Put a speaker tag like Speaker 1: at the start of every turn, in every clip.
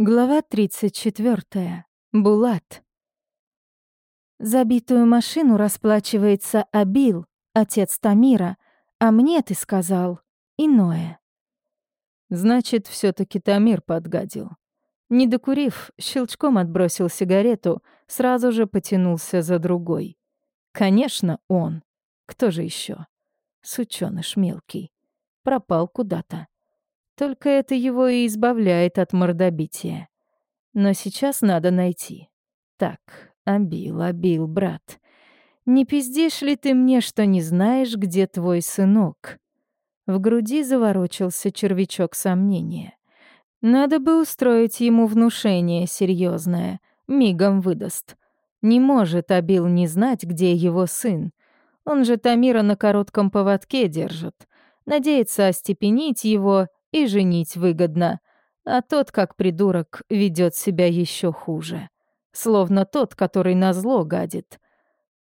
Speaker 1: Глава 34. Булат. Забитую машину расплачивается Абил, отец Тамира, а мне ты сказал иное.
Speaker 2: Значит, все таки Тамир подгадил. Не докурив, щелчком отбросил сигарету, сразу же потянулся за другой. Конечно, он. Кто же еще? Сучёныш мелкий. Пропал куда-то. Только это его и избавляет от мордобития. Но сейчас надо найти. Так, обил, обил, брат. Не пиздишь ли ты мне, что не знаешь, где твой сынок? В груди заворочился червячок сомнения. Надо бы устроить ему внушение серьезное, мигом выдаст. Не может Абил не знать, где его сын. Он же Тамира на коротком поводке держит. Надеется остепенить его и женить выгодно, а тот, как придурок, ведет себя еще хуже. Словно тот, который на зло гадит.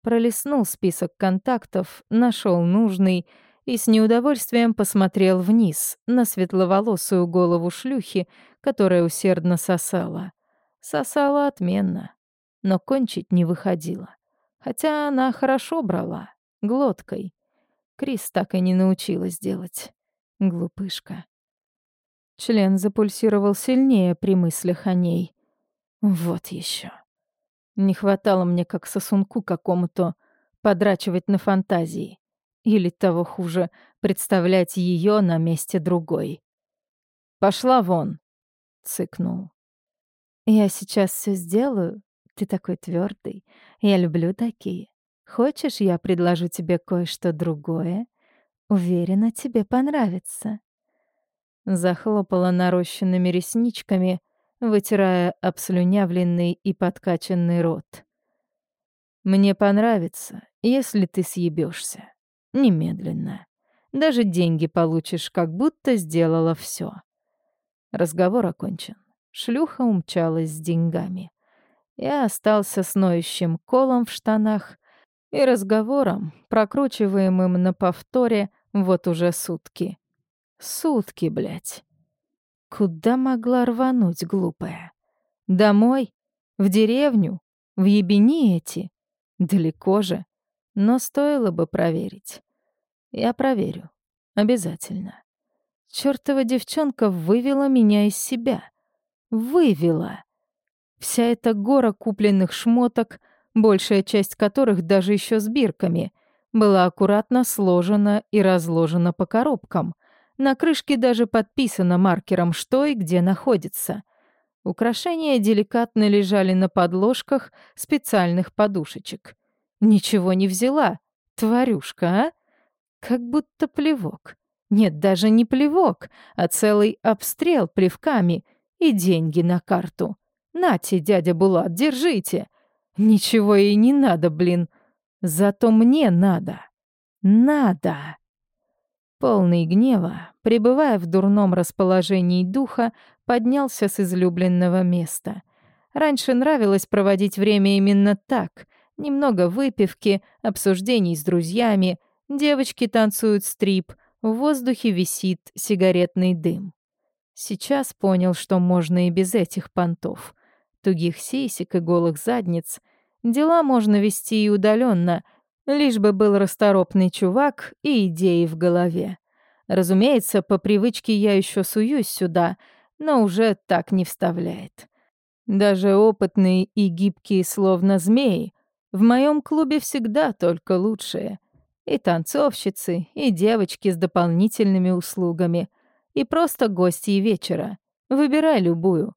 Speaker 2: Пролистнул список контактов, нашел нужный и с неудовольствием посмотрел вниз на светловолосую голову шлюхи, которая усердно сосала. Сосала отменно, но кончить не выходила. Хотя она хорошо брала, глоткой. Крис так и не научилась делать. Глупышка. Член запульсировал сильнее при мыслях о ней. Вот еще. Не хватало мне как сосунку какому-то подрачивать на фантазии. Или того хуже, представлять ее на месте другой. «Пошла вон!» — цыкнул.
Speaker 1: «Я сейчас все сделаю. Ты такой твердый. Я люблю такие. Хочешь, я предложу тебе кое-что другое? Уверена, тебе понравится».
Speaker 2: Захлопала нарощенными ресничками, вытирая обслюнявленный и подкачанный рот. «Мне понравится, если ты съебешься. Немедленно. Даже деньги получишь, как будто сделала все. Разговор окончен. Шлюха умчалась с деньгами. Я остался с ноющим колом в штанах и разговором, прокручиваемым на повторе вот уже сутки. Сутки, блядь. Куда могла рвануть, глупая? Домой? В деревню? В ебени эти? Далеко же. Но стоило бы проверить. Я проверю. Обязательно. Чёртова девчонка вывела меня из себя. Вывела. Вся эта гора купленных шмоток, большая часть которых даже еще с бирками, была аккуратно сложена и разложена по коробкам — на крышке даже подписано маркером, что и где находится. Украшения деликатно лежали на подложках специальных подушечек. Ничего не взяла, тварюшка, а? Как будто плевок. Нет, даже не плевок, а целый обстрел плевками и деньги на карту. Нате, дядя Булат, держите. Ничего и не надо, блин. Зато мне надо. Надо. Полный гнева, пребывая в дурном расположении духа, поднялся с излюбленного места. Раньше нравилось проводить время именно так. Немного выпивки, обсуждений с друзьями, девочки танцуют стрип, в воздухе висит сигаретный дым. Сейчас понял, что можно и без этих понтов. Тугих сисек и голых задниц. Дела можно вести и удаленно — Лишь бы был расторопный чувак и идеи в голове. Разумеется, по привычке я еще суюсь сюда, но уже так не вставляет. Даже опытные и гибкие, словно змеи, в моем клубе всегда только лучшие. И танцовщицы, и девочки с дополнительными услугами, и просто гости вечера. Выбирай любую.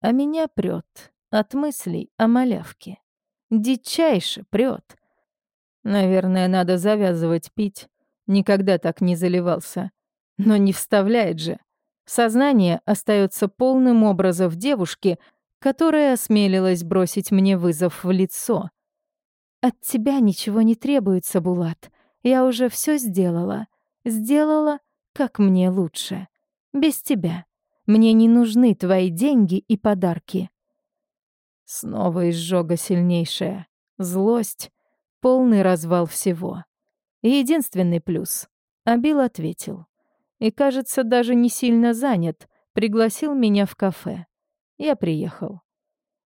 Speaker 2: А меня прет от мыслей о малявке. Дичайше прет. Наверное, надо завязывать пить. Никогда так не заливался. Но не вставляет же. Сознание остается полным образом девушки, которая осмелилась бросить мне вызов в лицо.
Speaker 1: «От тебя ничего не требуется, Булат. Я уже все сделала. Сделала, как мне лучше. Без тебя. Мне не нужны твои деньги и подарки».
Speaker 2: Снова изжога сильнейшая. Злость Полный развал всего. Единственный плюс. Абил ответил. И, кажется, даже не сильно занят. Пригласил меня в кафе. Я приехал.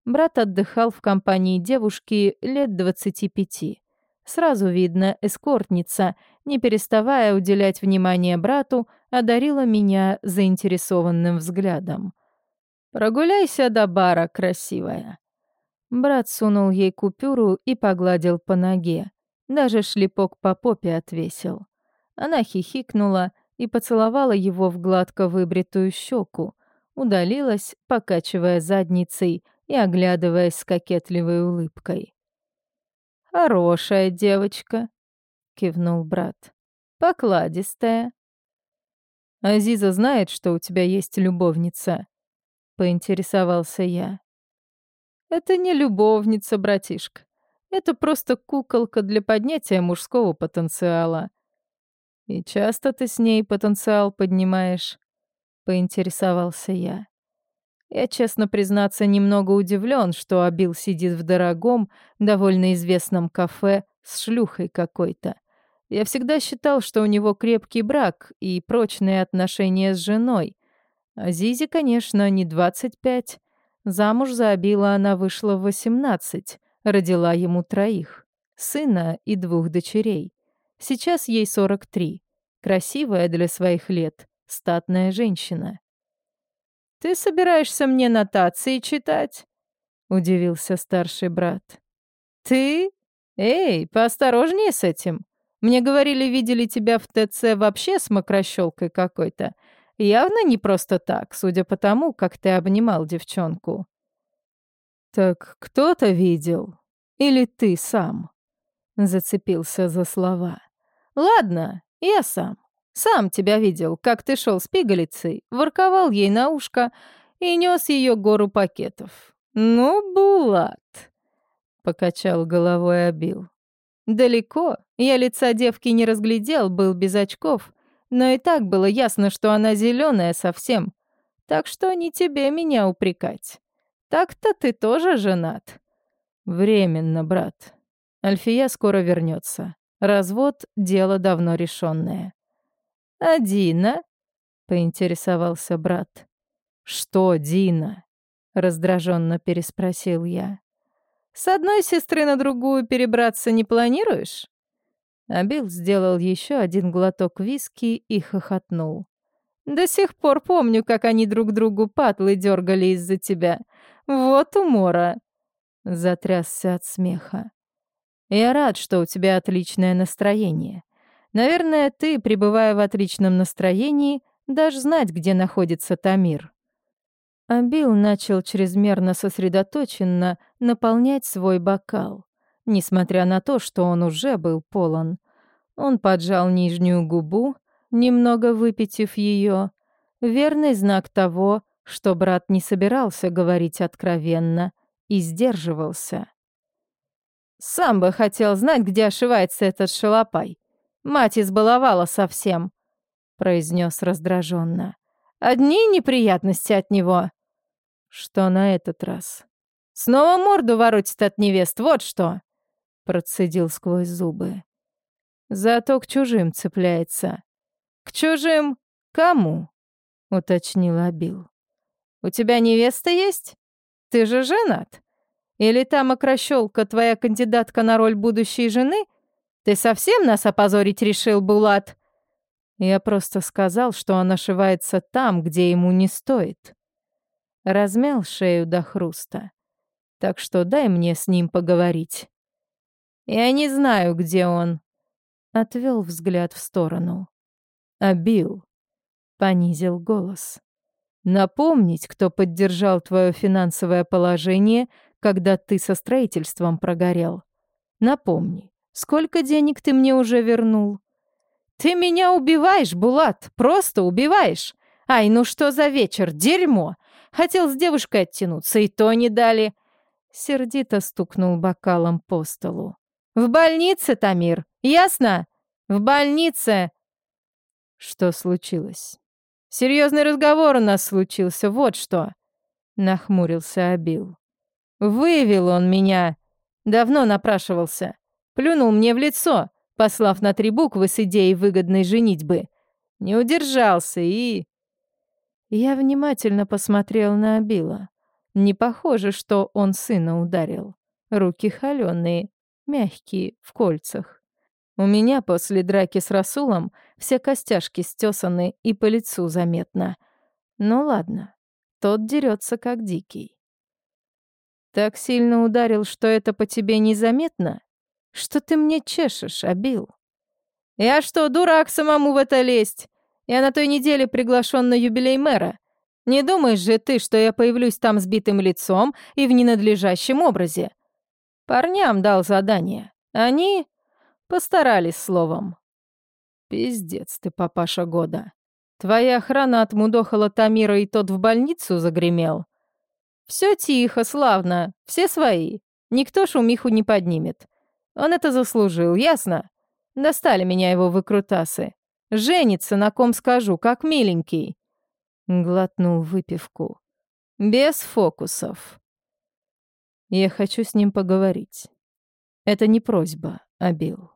Speaker 2: Брат отдыхал в компании девушки лет двадцати пяти. Сразу видно, эскортница, не переставая уделять внимание брату, одарила меня заинтересованным взглядом. «Прогуляйся до бара, красивая». Брат сунул ей купюру и погладил по ноге. Даже шлепок по попе отвесил. Она хихикнула и поцеловала его в гладко выбритую щеку, удалилась, покачивая задницей и оглядываясь с кокетливой улыбкой. «Хорошая девочка», — кивнул брат. «Покладистая». «Азиза знает, что у тебя есть любовница?» — поинтересовался я. «Это не любовница, братишка. Это просто куколка для поднятия мужского потенциала. И часто ты с ней потенциал поднимаешь?» — поинтересовался я. Я, честно признаться, немного удивлен, что Абил сидит в дорогом, довольно известном кафе с шлюхой какой-то. Я всегда считал, что у него крепкий брак и прочные отношения с женой. А Зизе, конечно, не 25. Замуж за Абила она вышла в 18, родила ему троих. Сына и двух дочерей. Сейчас ей 43. Красивая для своих лет, статная женщина. «Ты собираешься мне нотации читать?» — удивился старший брат. «Ты? Эй, поосторожнее с этим. Мне говорили, видели тебя в ТЦ вообще с мокрощелкой какой-то. Явно не просто так, судя по тому, как ты обнимал девчонку». «Так кто-то видел? Или ты сам?» — зацепился за слова. «Ладно, я сам. Сам тебя видел, как ты шел с пигалицей, ворковал ей на ушко и нес ее гору пакетов. Ну, Булат, покачал головой Абил. Далеко, я лица девки не разглядел, был без очков, но и так было ясно, что она зеленая совсем. Так что не тебе меня упрекать. Так-то ты тоже женат. Временно, брат. Альфия скоро вернется. Развод — дело давно решенное. «А Дина?» — поинтересовался брат. «Что Дина?» — раздраженно переспросил я. «С одной сестры на другую перебраться не планируешь?» Абил сделал еще один глоток виски и хохотнул. «До сих пор помню, как они друг другу патлы дергали из-за тебя. Вот умора!» Затрясся от смеха. «Я рад, что у тебя отличное настроение. Наверное, ты, пребывая в отличном настроении, дашь знать, где находится Тамир». Абил начал чрезмерно сосредоточенно наполнять свой бокал, несмотря на то, что он уже был полон. Он поджал нижнюю губу, немного выпитив ее, верный знак того, что брат не собирался говорить откровенно и сдерживался. «Сам бы хотел знать, где ошивается этот шалопай. Мать избаловала совсем», — произнес раздраженно. «Одни неприятности от него». «Что на этот раз?» «Снова морду воротит от невест, вот что!» Процедил сквозь зубы. «Зато к чужим цепляется». «К чужим? Кому?» — уточнил Абил. «У тебя невеста есть? Ты же женат? Или та мокрощелка твоя кандидатка на роль будущей жены — ты совсем нас опозорить решил, Булат?» Я просто сказал, что он ошивается там, где ему не стоит. Размял шею до хруста. Так что дай мне с ним поговорить. Я не знаю, где он. Отвел взгляд в сторону. Обил. Понизил голос. Напомнить, кто поддержал твое финансовое положение, когда ты со строительством прогорел. Напомни. Сколько денег ты мне уже вернул?» «Ты меня убиваешь, Булат, просто убиваешь! Ай, ну что за вечер, дерьмо! Хотел с девушкой оттянуться, и то не дали!» Сердито стукнул бокалом по столу. «В больнице, Тамир, ясно? В больнице!» «Что случилось?» «Серьезный разговор у нас случился, вот что!» Нахмурился Абил. «Вывел он меня. Давно напрашивался. Плюнул мне в лицо, послав на три буквы с идеей выгодной женитьбы. Не удержался и... Я внимательно посмотрел на Абила.
Speaker 1: Не похоже, что он сына ударил. Руки холёные, мягкие, в кольцах. У меня после драки с Расулом все костяшки стесаны и по лицу заметно. Ну ладно, тот дерется как дикий. Так сильно ударил, что это по тебе незаметно? Что ты мне чешешь, обил? Я что, дурак самому в это лезть? Я на той неделе приглашен на юбилей мэра. Не думаешь же ты, что я появлюсь там с битым лицом и в ненадлежащем образе? Парням дал задание. Они постарались словом. Пиздец ты, папаша года. Твоя охрана отмудохала Тамира, и тот в больницу загремел. Все тихо, славно, все свои. Никто шумиху не поднимет. Он это заслужил, ясно? Достали меня его выкрутасы. Женится, на ком скажу, как миленький. Глотнул выпивку. Без фокусов. Я хочу с ним поговорить. Это не просьба, Абил.